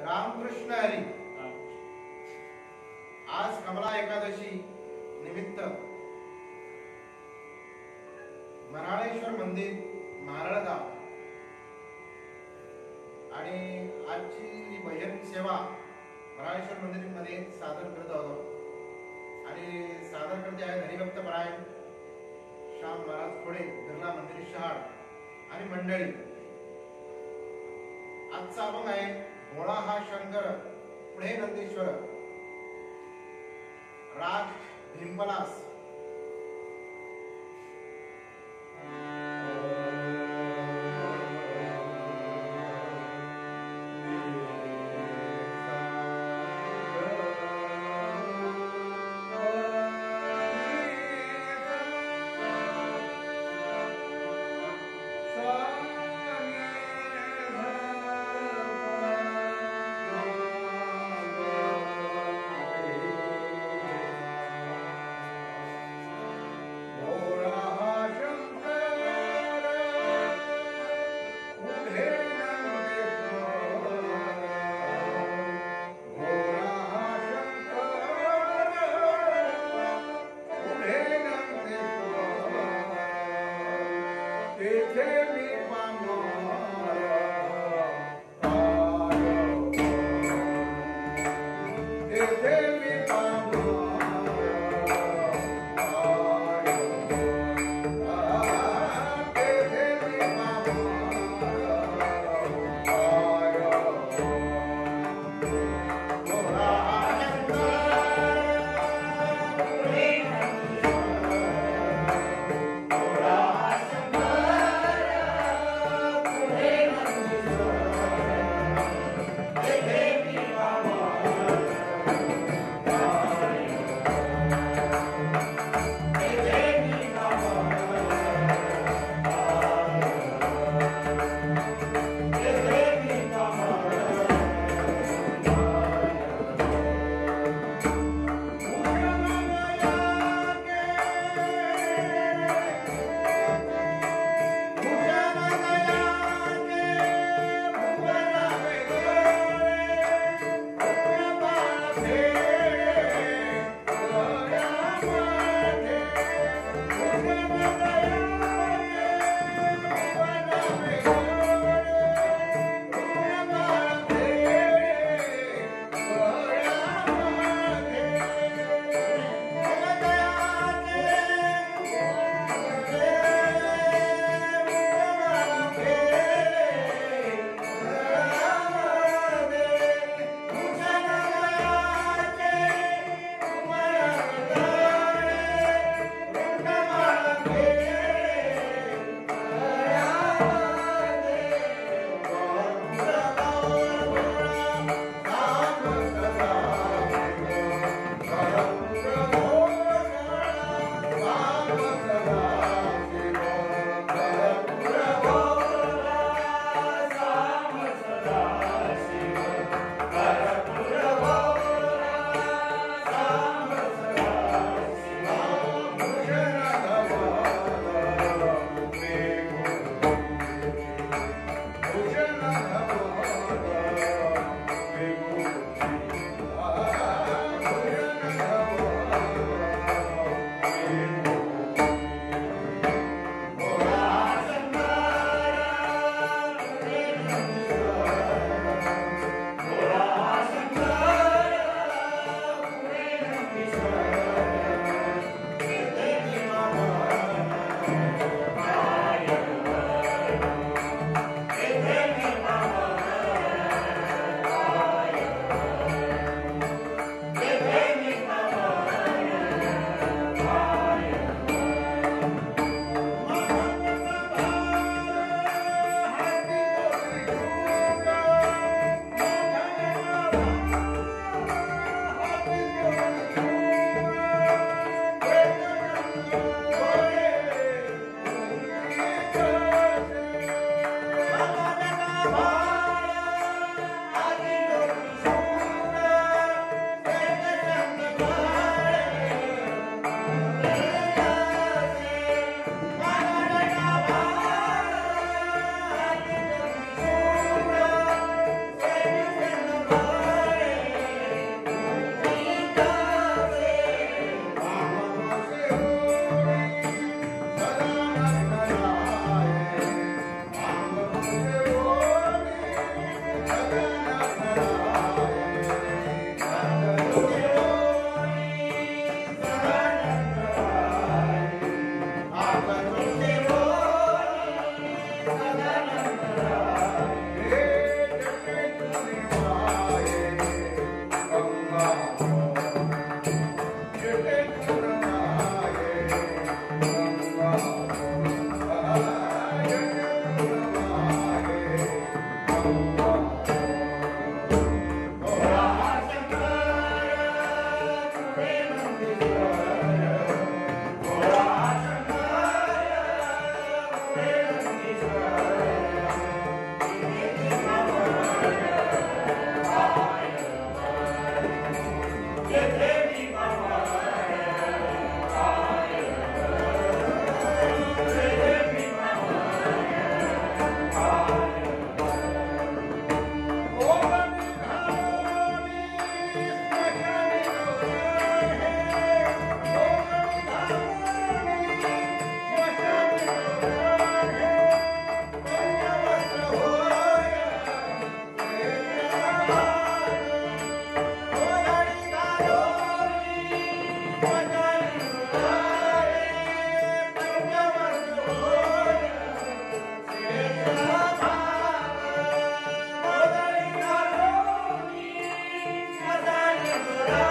रामकृष्ण हरी. आज कमला एकादशी निमित्त मराळेश्वर मंदिर मारळगाव आणि आजची ही भजन सेवा मराळेश्वर मंदिरमध्ये सादर करत आहोत. आणि सादर करते आहे हरिभक्त परायण श्याम महाराज खोडे बिर्ला मंदिर शहाड आणि मंडळी. आजचा अभंग आहे भोळा हा शंकर पुढे नंदेश्वर. राग भिंपलास Hallelujah.